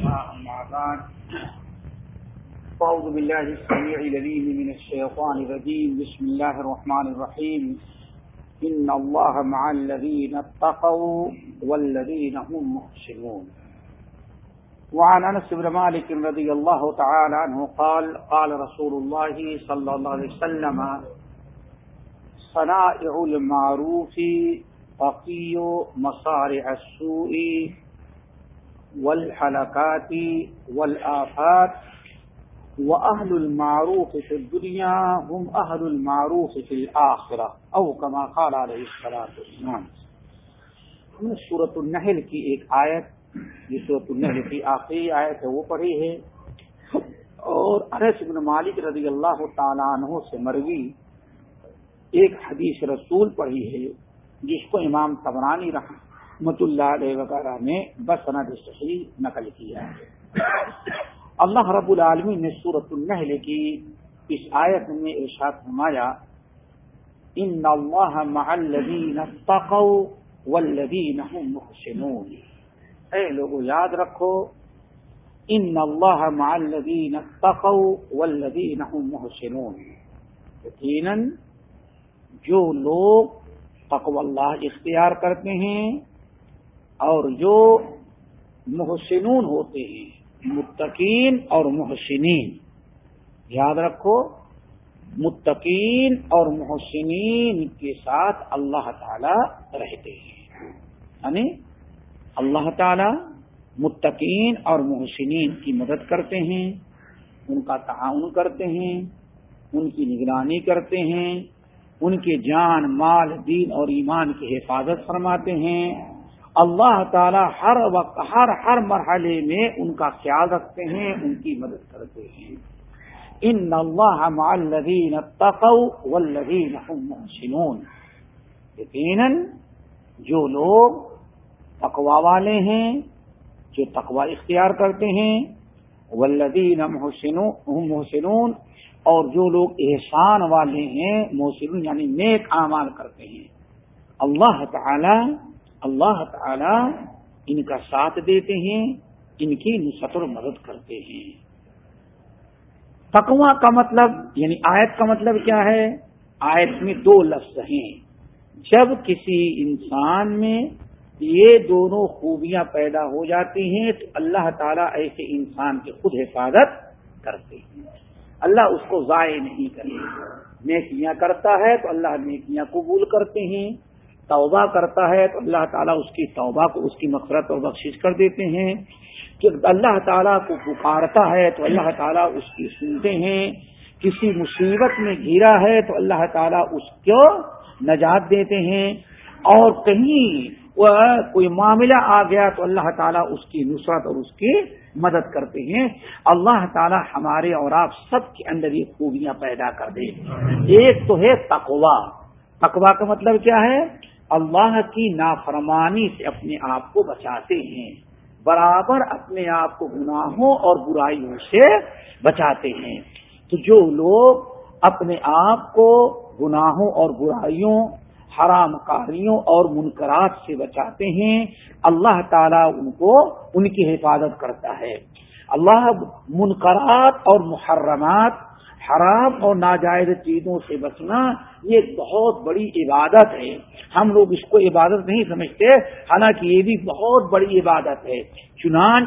أما بعد. فأعوذ بالله السميع العليم من الشيطان الرجيم. بسم الله الرحمن الرحيم. إن الله مع الذين اتقوا والذين هم محسنون. وعن أنس بن مالك رضي الله تعالى عنه قال قال رسول الله صلى الله عليه وسلم، صنائع المعروف فقي مصارع السوء والحلقات والآفات وأهل المعروف في الدنيا هم أهل المعروف في الآخرة أو كما قال عليه الصلاة والسلام۔ ہم نے صورت النحل کی ایک آیت جو صورت النحل کی آخری آیت ہے، وہ پڑھی ہے۔ اور انس بن مالک رضی اللہ تعالیٰ عنہ سے مروی ایک حدیث رسول پڑھی ہے، جس کو امام تبرانی رحمت اللہ علیہ وغیرہ نے بسند صحیح نقل کیا ہے۔ اللہ رب العالمین نے صورت النحل کی اس آیت میں ارشاد فرمایا، ان اللہ مع الذین اتقوا والذین هم محسنون. اے لوگو، یاد رکھو، ان اللہ مع الذین اتقوا والذین هم محسنون. یقینا جو لوگ تقو اللہ اختیار کرتے ہیں اور جو محسنون ہوتے ہیں، متقین اور محسنین۔ یاد رکھو، متقین اور محسنین کے ساتھ اللہ تعالی رہتے ہیں۔ یعنی اللہ تعالی متقین اور محسنین کی مدد کرتے ہیں، ان کا تعاون کرتے ہیں، ان کی نگرانی کرتے ہیں، ان کے جان، مال، دین اور ایمان کی حفاظت فرماتے ہیں۔ اللہ تعالی ہر وقت، ہر ہر مرحلے میں ان کا خیال رکھتے ہیں، ان کی مدد کرتے ہیں۔ ان اللہ الذین اتقوا والذین هم محسنون۔ یقیناً جو لوگ تقوا والے ہیں، جو تقوا اختیار کرتے ہیں، والذین هم محسنون، اور جو لوگ احسان والے ہیں، محسنون یعنی نیک اعمال کرتے ہیں۔ اللہ تعالی اللہ تعالی ان کا ساتھ دیتے ہیں، ان کی نصرت اور مدد کرتے ہیں۔ تقوا کا مطلب یعنی آیت کا مطلب کیا ہے؟ آیت میں دو لفظ ہیں۔ جب کسی انسان میں یہ دونوں خوبیاں پیدا ہو جاتی ہیں، تو اللہ تعالیٰ ایسے انسان کی خود حفاظت کرتے ہیں۔ اللہ اس کو ضائع نہیں کرتے۔ نیکیاں کرتا ہے تو اللہ نیکیاں قبول کرتے ہیں۔ توبہ کرتا ہے تو اللہ تعالیٰ اس کی توبہ کو، اس کی مفرت اور بخشش کر دیتے ہیں۔ کہ اللہ تعالیٰ کو پکارتا ہے تو اللہ تعالیٰ اس کی سنتے ہیں۔ کسی مصیبت میں گھیرا ہے تو اللہ تعالیٰ اس کو نجات دیتے ہیں۔ اور کہیں وہ کوئی معاملہ آ گیا تو اللہ تعالیٰ اس کی نصرت اور اس کی مدد کرتے ہیں۔ اللہ تعالیٰ ہمارے اور آپ سب کے اندر یہ خوبیاں پیدا کر دے۔ ایک تو ہے تقوا تقوا کا مطلب کیا ہے؟ اللہ کی نافرمانی سے اپنے آپ کو بچاتے ہیں، برابر اپنے آپ کو گناہوں اور برائیوں سے بچاتے ہیں۔ تو جو لوگ اپنے آپ کو گناہوں اور برائیوں، حرام کاریوں اور منکرات سے بچاتے ہیں، اللہ تعالیٰ ان کو، ان کی حفاظت کرتا ہے۔ اللہ منکرات اور محرمات حرام اور ناجائز چیزوں سے بچنا یہ بہت بڑی عبادت ہے۔ ہم لوگ اس کو عبادت نہیں سمجھتے، حالانکہ یہ بھی بہت بڑی عبادت ہے۔ چنان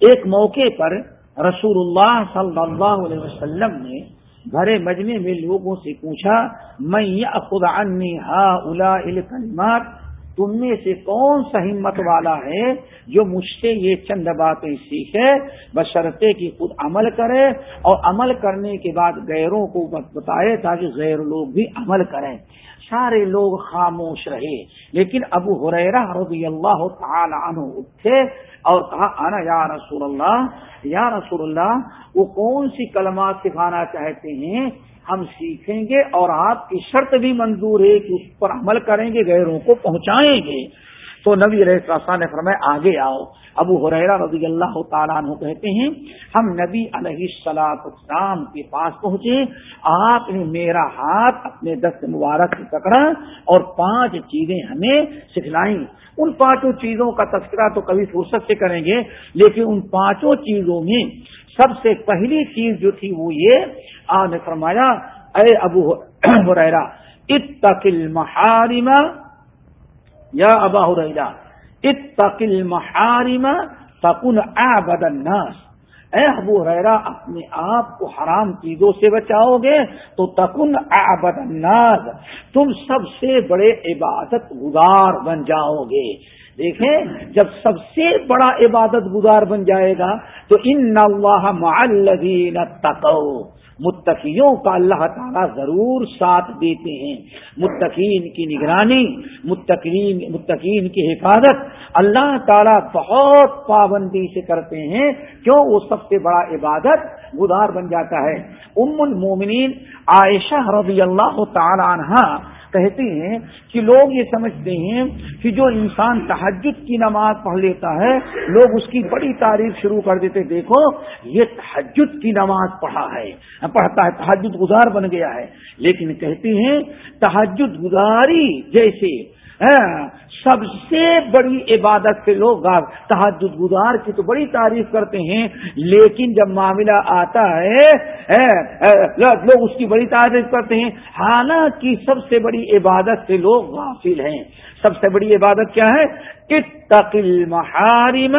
ایک موقع پر رسول اللہ صلی اللہ علیہ وسلم نے بھرے مجمے میں لوگوں سے پوچھا میں خدا ہا الا تم میں سے کون سا ہمت والا ہے جو مجھ سے یہ چند باتیں سیکھے؟ بشرطے کی خود عمل کرے اور عمل کرنے کے بعد غیروں کو بتائے تاکہ غیر لوگ بھی عمل کریں۔ سارے لوگ خاموش رہے۔ لیکن ابو حریرہ رضی اللہ تعالی عنہ اٹھے اور کہا، انا یا رسول اللہ، یا رسول اللہ، وہ کون سی کلمات سکھانا چاہتے ہیں؟ ہم سیکھیں گے اور آپ کی شرط بھی منظور ہے کہ اس پر عمل کریں گے، غیروں کو پہنچائیں گے۔ تو نبی علیہ نے فرمایا، آگے آؤ۔ ابو حریرا رضی اللہ تعالیٰ عنہ کہتے ہیں، ہم نبی علیہ السلاط اسلام کے پاس پہنچے، آپ نے میرا ہاتھ اپنے دست مبارک سے پکڑا اور پانچ چیزیں ہمیں سکھلائیں۔ ان پانچوں چیزوں کا تذکرہ تو کبھی فرصت سے کریں گے، لیکن ان پانچوں چیزوں میں سب سے پہلی چیز جو تھی وہ یہ، آپ نے فرمایا، اے ابو حریرا اتقل محارم یا ابا حریرا اتقل محارم تکن عبد الناس۔ اے ابو ریرا اپنے آپ کو حرام چیزوں سے بچاؤ گے تو تکن عبد الناس، تم سب سے بڑے عبادت گزار بن جاؤ گے۔ دیکھیں، جب سب سے بڑا عبادت گزار بن جائے گا، تو ان اللہ معلدین تقو متقیوں کا اللہ تعالیٰ ضرور ساتھ دیتے ہیں۔ متقین کی نگرانی، متقین متقین کی حفاظت اللہ تعالیٰ بہت پابندی سے کرتے ہیں۔ کیوں؟ وہ سب سے بڑا عبادت گزار بن جاتا ہے۔ ام المومنین عائشہ رضی اللہ تعالی عنہ کہتے ہیں کہ لوگ یہ سمجھتے ہیں کہ جو انسان تحجد کی نماز پڑھ لیتا ہے، لوگ اس کی بڑی تعریف شروع کر دیتے، دیکھو، یہ تحجد کی نماز پڑھا ہے، پڑھتا ہے تحجد گزار بن گیا ہے۔ لیکن کہتے ہیں تحجد گزاری جیسے سب سے بڑی عبادت سے لوگ تحجد گزار کی تو بڑی تعریف کرتے ہیں، لیکن جب معاملہ آتا ہے لوگ اس کی بڑی تعریف کرتے ہیں۔ حالانکہ سب سے بڑی عبادت سے لوگ غافل ہیں۔ سب سے بڑی عبادت کیا ہے؟ اتقل محارم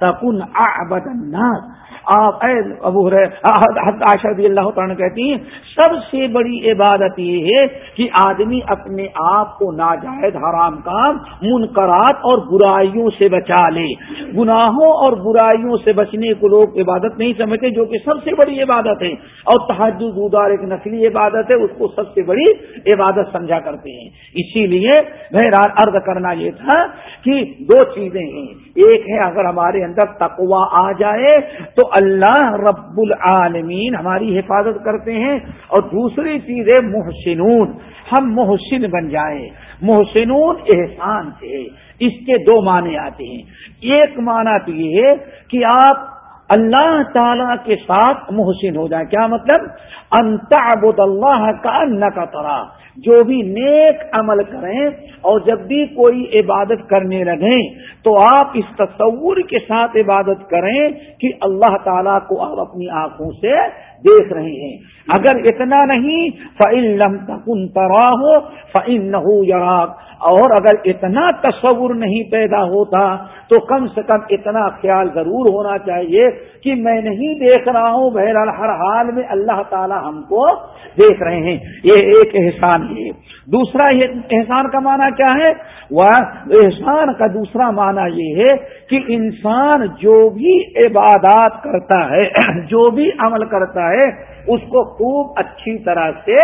تکن اعبد الناس۔ آپ ابو رضی اللہ تعالیٰ کہتی ہیں، سب سے بڑی عبادت یہ ہے کہ آدمی اپنے آپ کو ناجائز، حرام کام منقرات اور برائیوں سے بچا لے۔ گناہوں اور برائیوں سے بچنے کو لوگ عبادت نہیں سمجھتے، جو کہ سب سے بڑی عبادت ہے۔ اور تحجد ادار ایک نسلی عبادت ہے، اس کو سب سے بڑی عبادت سمجھا کرتے ہیں۔ اسی لیے میں عرض کرنا یہ تھا کہ دو چیزیں ہیں۔ ایک ہے اگر ہمارے اندر تقوا آ جائے تو اللہ رب العالمین ہماری حفاظت کرتے ہیں اور دوسری چیز ہے محسنون۔ ہم محسن بن جائیں۔ محسنون احسان سے۔ اس کے دو معنی آتے ہیں۔ ایک معنی تو یہ ہے کہ آپ اللہ تعالی کے ساتھ محسن ہو جائیں۔ کیا مطلب؟ انتعبد اللہ کا ان کا طرح جو بھی نیک عمل کریں اور جب بھی کوئی عبادت کرنے لگیں تو آپ اس تصور کے ساتھ عبادت کریں کہ اللہ تعالیٰ کو آپ اپنی آنکھوں سے دیکھ رہے ہیں۔ اگر اتنا نہیں فعلم تکن ترا ہو فعن نہ اور اگر اتنا تصور نہیں پیدا ہوتا، تو کم سے کم اتنا خیال ضرور ہونا چاہیے کہ میں نہیں دیکھ رہا ہوں، بہرحال ہر حال میں اللہ تعالی ہم کو دیکھ رہے ہیں۔ یہ ایک احسان ہے۔ دوسرا احسان کا معنی کیا ہے؟ وہ احسان کا دوسرا معنی یہ ہے کہ انسان جو بھی عبادات کرتا ہے، جو بھی عمل کرتا ہے اس کو خوب اچھی طرح سے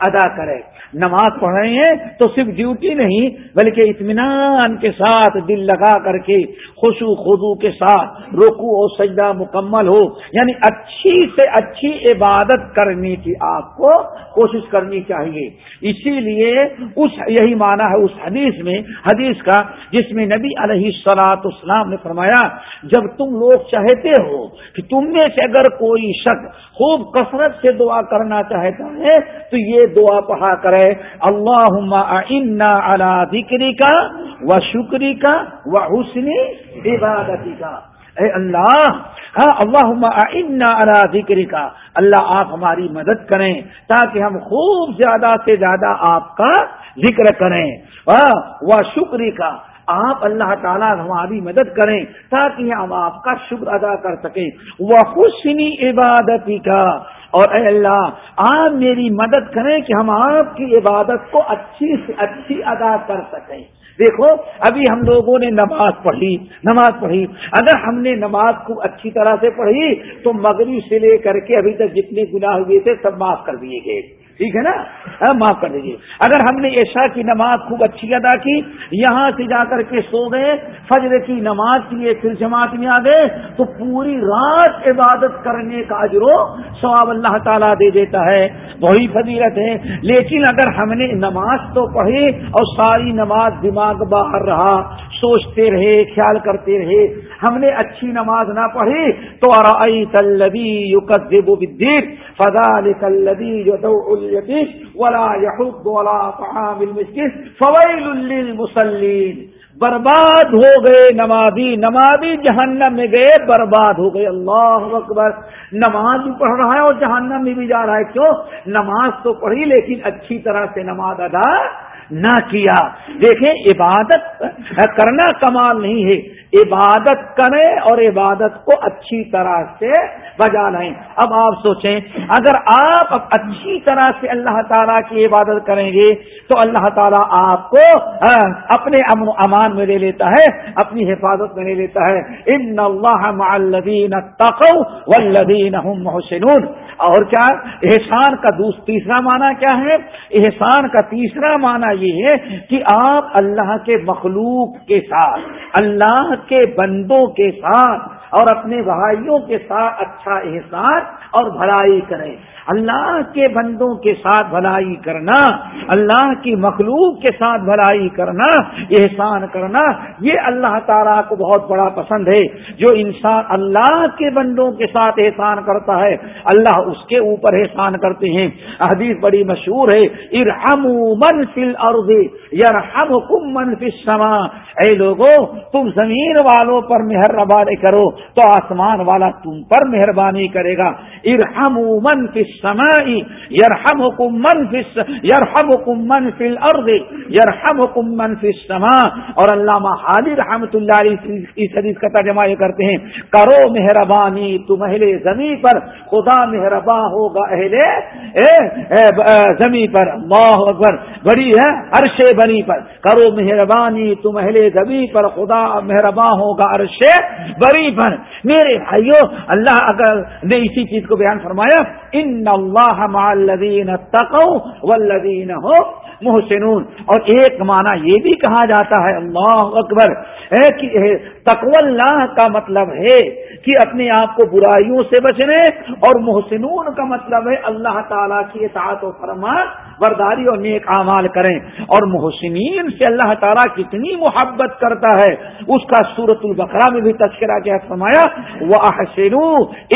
ادا کرے۔ نماز پڑھ رہے ہیں تو صرف ڈیوٹی نہیں، بلکہ اطمینان کے ساتھ، دل لگا کر کے خوشو خدو کے ساتھ روکو اور سجدہ مکمل ہو۔ یعنی اچھی سے اچھی عبادت کرنے کی آپ کو، کوشش کرنی چاہیے۔ اسی لیے اس، یہی مانا ہے اس حدیث میں، حدیث کا، جس میں نبی علیہ سلاط اسلام نے فرمایا، جب تم لوگ چاہتے ہو کہ تم میں سے اگر کوئی شک خوب کثرت سے دعا کرنا چاہتا ہے، تو یہ دعا پڑھا کرے۔ اللہ ذکری کا و شکری کا و حسنی عبادتی کا اے اللہ ہاں اللہ ذکری کا اللہ، آپ ہماری مدد کریں تاکہ ہم خوب زیادہ سے زیادہ آپ کا ذکر کریں۔ ہاں، وہ شکری کا آپ اللہ تعالیٰ ہماری مدد کریں تاکہ ہم آپ کا شکر ادا کر سکیں۔ وہ حسنی عبادتی کا اور اے اللہ، آپ میری مدد کریں کہ ہم آپ کی عبادت کو اچھی سے اچھی ادا کر سکیں۔ دیکھو، ابھی ہم لوگوں نے نماز پڑھی نماز پڑھی۔ اگر ہم نے نماز کو اچھی طرح سے پڑھی، تو مغرب سے لے کر کے ابھی تک جتنے گناہ ہوئے تھے، سب معاف کر دیے گئے۔ ٹھیک ہے نا؟ معاف کر دیجیے اگر ہم نے عشاء کی نماز خوب اچھی ادا کی، یہاں سے جا کر کے سو گئے، فجر کی نماز کیے پھر جماعت میں آ گئے، تو پوری رات عبادت کرنے کا اجرو ثواب اللہ تعالیٰ دے دیتا ہے۔ وہی فضیلت ہے۔ لیکن اگر ہم نے نماز تو پڑھی اور ساری نماز دماغ باہر رہا، سوچتے رہے، خیال کرتے رہے، ہم نے اچھی نماز نہ پڑھی، تو تلبی یو قدب فضا کلبی ولا ولا فویل للمصلین برباد ہو گئے نمازی نمازی جہنم میں گئے، برباد ہو گئے، اللہ اکبر. نماز بھی پڑھ رہا ہے اور جہنم میں بھی جا رہا ہے، کیوں؟ نماز تو پڑھی لیکن اچھی طرح سے نماز ادا نہ کیا. دیکھیں، عبادت کرنا کمال نہیں ہے عبادت کریں اور عبادت کو اچھی طرح سے بجا لائیں۔ اب آپ سوچیں، اگر آپ اچھی طرح سے اللہ تعالیٰ کی عبادت کریں گے، تو اللہ تعالیٰ آپ کو اپنے امن و امان میں لے لیتا ہے، اپنی حفاظت میں لے لیتا ہے۔ ان اللہ والذین هم محسنون۔ اور کیا احسان کا دوسرا تیسرا معنی کیا ہے؟ احسان کا تیسرا معنی یہ ہے کہ آپ اللہ کے مخلوق کے ساتھ، اللہ کے بندوں کے ساتھ اور اپنے بھائیوں کے ساتھ اچھا احسان اور بھلائی کریں۔ اللہ کے بندوں کے ساتھ بھلائی کرنا، اللہ کی مخلوق کے ساتھ بھلائی کرنا، احسان کرنا، یہ اللہ تعالیٰ کو بہت بڑا پسند ہے۔ جو انسان اللہ کے بندوں کے ساتھ احسان کرتا ہے، اللہ اس کے اوپر احسان کرتے ہیں۔ حدیث بڑی مشہور ہے ارحم من فل ارد یرحم کم من سما اے لوگوں تم زمین والوں پر مہربانی کرو، تو آسمان والا تم پر مہربانی کرے گا۔ ارحم من فی السماء، يرحمكم من في يرحمكم من في الارض يرحمكم من في السماء. اور علامہ حالی رحمت اللہ علیہ اس حدیث کا ترجمہ یہ کرتے ہیں، کرو مہربانی تم اہل زمین پر، خدا مہربان ہوگا اہل زمین پر، اللہ اکبر، بڑی ہے، عرش بنی پر، کرو مہربانی تم اہل زمین پر، خدا مہربان ہوگا عرش بری پر. میرے بھائیوں اللہ اگر نے اسی چیز کو بیان فرمایا، ان اللہ الذین اتقوا والذین هم محسنون اور ایک معنی یہ بھی کہا جاتا ہے، اللہ اکبر تقو اللہ کا مطلب ہے کہ اپنے آپ کو برائیوں سے بچنے اور محسنون کا مطلب ہے اللہ تعالیٰ کی اطاعت و فرمان برداری اور نیک اعمال کریں۔ اور محسنین سے اللہ تعالیٰ کتنی محبت کرتا ہے۔ اس کا سورت البقرہ میں بھی تذکرہ کیا فرمایا وہ احسن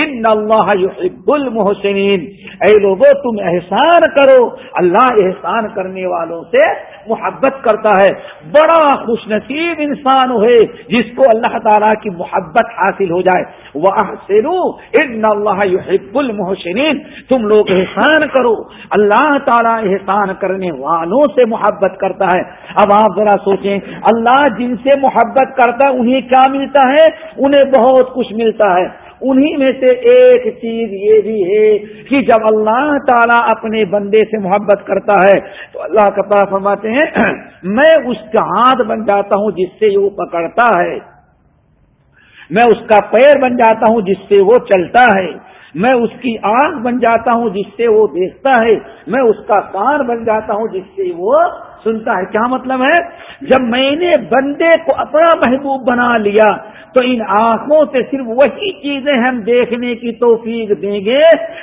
ان اللہ المحسنین اے لوگوں تم احسان کرو۔ اللہ احسان کرنے والوں سے محبت کرتا ہے۔ بڑا خوش نصیب انسان ہے جس کو اللہ تعالیٰ کی محبت حاصل ہو جائے۔ وہ ان اللہ يحب المحسنین تم لوگ احسان کرو۔ اللہ تعالیٰ احسان کرنے والوں سے محبت کرتا ہے۔ اب آپ ذرا سوچیں، اللہ جن سے محبت کرتا ہے، انہیں کیا ملتا ہے؟ انہیں بہت کچھ ملتا ہے۔ انہی میں سے ایک چیز یہ بھی ہے کہ جب اللہ تعالیٰ اپنے بندے سے محبت کرتا ہے، تو اللہ کا پاس فرماتے ہیں، میں اس کا ہاتھ بن جاتا ہوں جس سے وہ پکڑتا ہے۔ میں اس کا پیر بن جاتا ہوں جس سے وہ چلتا ہے۔ میں اس کی آنکھ بن جاتا ہوں جس سے وہ دیکھتا ہے، میں اس کا کان بن جاتا ہوں جس سے وہ سنتا ہے۔ کیا مطلب ہے؟ جب میں نے بندے کو اپنا محبوب بنا لیا، تو ان آنکھوں سے صرف وہی چیزیں ہم دیکھنے کی توفیق دیں گے،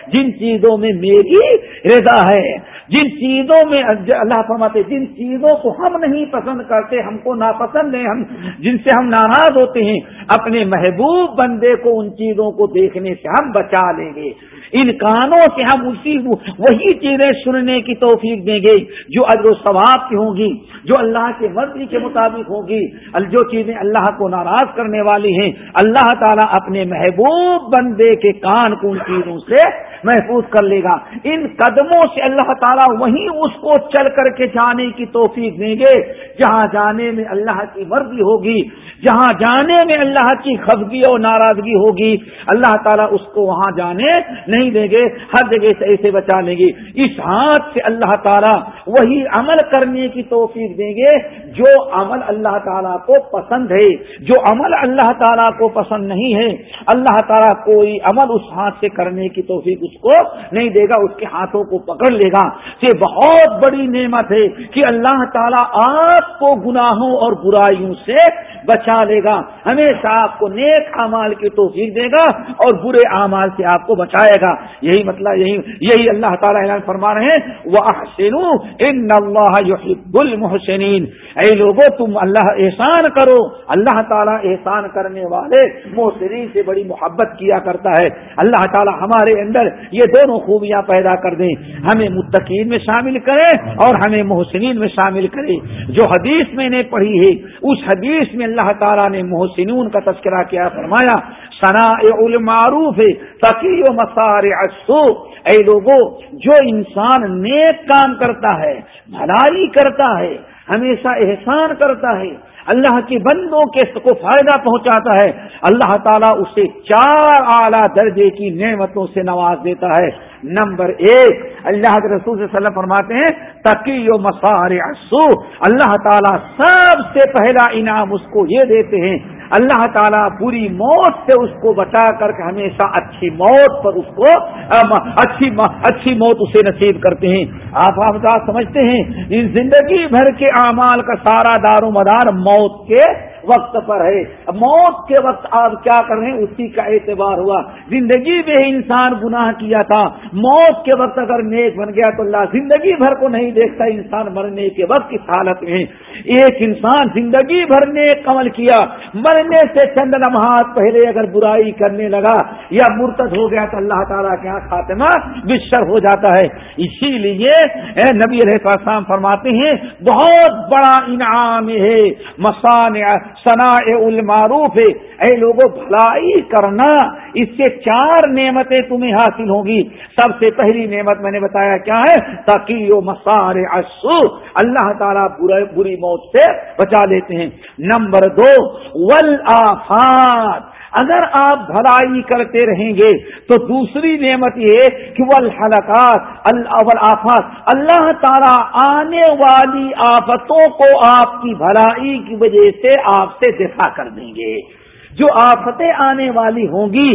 جن چیزوں میں میری رضا ہے۔ جن چیزوں میں اللہ فرماتے جن چیزوں کو ہم نہیں پسند کرتے، ہم کو ناپسند ہیں، ہم جن سے ہم ناراض ہوتے ہیں، اپنے محبوب بندے کو ان چیزوں کو دیکھنے سے ہم بچا لیں گے۔ ان کانوں سے ہم اسی وہی چیزیں سننے کی توفیق دیں گے جو اجر و ثواب کی ہوں گی، جو اللہ کے مرضی کے مطابق ہوں گی۔ جو چیزیں اللہ کو ناراض کرنے والی ہیں، اللہ تعالیٰ اپنے محبوب بندے کے کان کو ان چیزوں سے محفوظ کر لے گا۔ ان قدموں سے اللہ تعالیٰ وہیں اس کو چل کر کے جانے کی توفیق دیں گے، جہاں جانے میں اللہ کی مرضی ہوگی۔ جہاں جانے میں اللہ کی خفگی اور ناراضگی ہوگی، اللہ تعالیٰ اس کو وہاں جانے نہیں دیں گے، ہر جگہ سے ایسے بچا لیں گے۔ اس ہاتھ سے اللہ تعالیٰ وہی عمل کرنے کی توفیق دیں گے جو عمل اللہ تعالیٰ کو پسند ہے۔ جو عمل اللہ تعالیٰ کو پسند نہیں ہے، اللہ تعالیٰ کوئی عمل اس ہاتھ سے کرنے کی توفیق اس کو نہیں دے گا، اس کے ہاتھوں کو پکڑ لے گا۔ یہ بہت بڑی نعمت ہے کہ اللہ تعالیٰ آپ کو گناہوں اور برائیوں سے بچا لے گا، ہمیشہ آپ کو نیک اعمال کی توفیق دے گا اور برے اعمال سے آپ کو بچائے گا۔ یہی مطلب یہی یہی اللہ تعالیٰ اعلان فرما رہے ہیں۔ وہ احسن ان اللہ بل محسنین اے لوگوں تم اللہ احسان کرو۔ اللہ تعالیٰ احسان کرنے والے محسنین سے بڑی محبت کیا کرتا ہے۔ اللہ تعالیٰ ہمارے اندر یہ دونوں خوبیاں پیدا کر دیں۔ ہمیں متقین میں شامل کرے اور ہمیں محسنین میں شامل کرے جو حدیث میں نے پڑھی ہے، اس حدیث میں اللہ تعالیٰ نے محسنون کا تذکرہ کیا، فرمایا سنا المعروف تقی و مسار اصو اے لوگوں جو انسان نیک کام کرتا ہے، بھلائی کرتا ہے، ہمیشہ احسان کرتا ہے اللہ کے بندوں کے کو فائدہ پہنچاتا ہے۔ اللہ تعالیٰ اسے چار اعلیٰ درجے کی نعمتوں سے نواز دیتا ہے۔ نمبر ایک، اللہ کے رسول صلی اللہ علیہ وسلم فرماتے ہیں تقی و مسار اللہ تعالیٰ سب سے پہلا انعام اس کو یہ دیتے ہیں اللہ تعالیٰ پوری موت سے اس کو بچا کر کے ہمیشہ اچھی موت پر اس کو اچھی اچھی موت اسے نصیب کرتے ہیں۔ آپ آپ سمجھتے ہیں اس زندگی بھر کے اعمال کا سارا دار و مدار موت کے وقت پر ہے۔ موت کے وقت آپ کیا کر رہے ہیں؟ اسی کا اعتبار ہوا۔ زندگی میں انسان گناہ کیا تھا۔ موت کے وقت اگر نیک بن گیا تو اللہ زندگی بھر کو نہیں دیکھتا۔ انسان مرنے کے وقت کی حالت میں ایک انسان زندگی بھر نے عمل کیا۔ مرنے سے چند لمحات پہلے اگر برائی کرنے لگا یا مرتد ہو گیا تو اللہ تعالیٰ کے یہاں خاتمہ بشر ہو جاتا ہے۔ اسی لیے نبی علیہ السلام فرماتے ہیں، بہت بڑا انعام ہے۔ مسان سنا المعروف اے لوگوں بھلائی کرنا، اس سے چار نعمتیں تمہیں حاصل ہوں گی۔ سب سے پہلی نعمت میں نے بتایا کیا ہے؟ تاکہ مسار اصو اللہ تعالیٰ بری موت سے بچا لیتے ہیں۔ نمبر دو ول آفات اگر آپ بھلائی کرتے رہیں گے تو دوسری نعمت یہ کہ وہ اللہ آفات اللہ تعالی آنے والی آفتوں کو آپ کی بھلائی کی وجہ سے آپ سے دفاع کر دیں گے۔ جو آفتیں آنے والی ہوں گی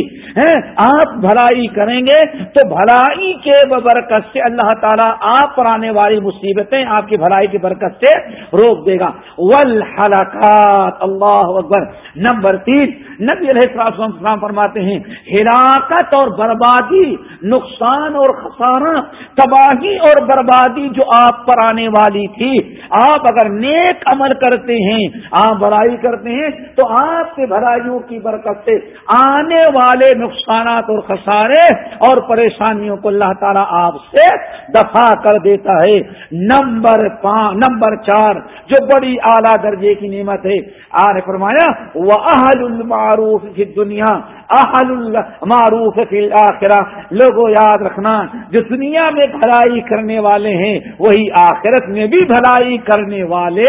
آپ بھلائی کریں گے تو بھلائی کے برکت سے اللہ تعالیٰ آپ پر آنے والی مصیبتیں آپ کی بھلائی کی برکت سے روک دے گا۔ ول اللہ اکبر۔ نمبر تین، نبی علیہ السلام فرماتے ہیں، ہلاکت اور بربادی، نقصان اور خسارہ، تباہی اور بربادی جو آپ پر آنے والی تھی۔ آپ اگر نیک عمل کرتے ہیں، آپ بھلائی کرتے ہیں، تو آپ کے بھلائیوں کی برکت سے آنے والے نقصانات اور خسارے اور پریشانیوں کو اللہ تعالیٰ آپ سے دفاع کر دیتا ہے۔ نمبر پانچ نمبر چار، جو بڑی اعلیٰ درجے کی نعمت ہے۔ آر فرمایا وہ اہل المعروف کی دنیا اہل المعروف فی الآخرہ لوگوں یاد رکھنا، جو دنیا میں بھلائی کرنے والے ہیں، وہی آخرت میں بھی بھلائی کرنے والے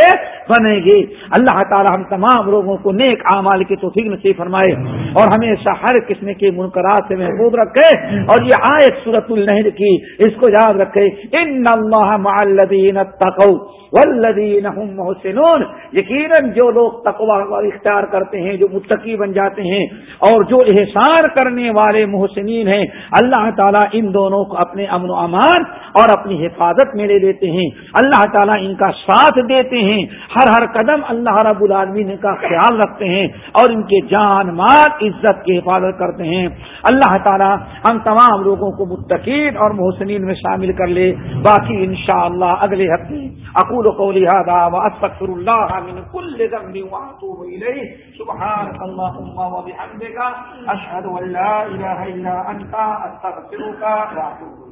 بنے گے۔ اللہ تعالی ہم تمام لوگوں کو نیک اعمال کی توفیق نصیب فرمائے اور ہمیشہ ہر قسم کے منقرات سے محفوظ رکھے اور یہ آئے سورت النحر کی اس کو یاد رکھے، ان اللہ الذین والذین هم محسنون۔ یقیناً جو لوگ تقوا اختیار کرتے ہیں، جو متقی بن جاتے ہیں اور جو احسان کرنے والے محسنین ہیں، اللہ تعالیٰ ان دونوں کو اپنے امن و امان اور اپنی حفاظت میں لے لیتے ہیں۔ اللہ تعالیٰ ان کا ساتھ دیتے ہیں۔ ہر ہر قدم اللہ رب العالمین کا خیال رکھتے ہیں اور ان کے جان مال عزت کی حفاظت کرتے ہیں۔ اللہ تعالیٰ ہم تمام لوگوں کو متقین اور محسنین میں شامل کر لے۔ باقی انشاءاللہ اللہ اگلے ہفتے اقول اقول قولي هذا واستغفر الله من كل ذنب واتوب اليه سبحانك اللهم وبحمدك اشهد ان لا اله الا انت استغفرك واتوب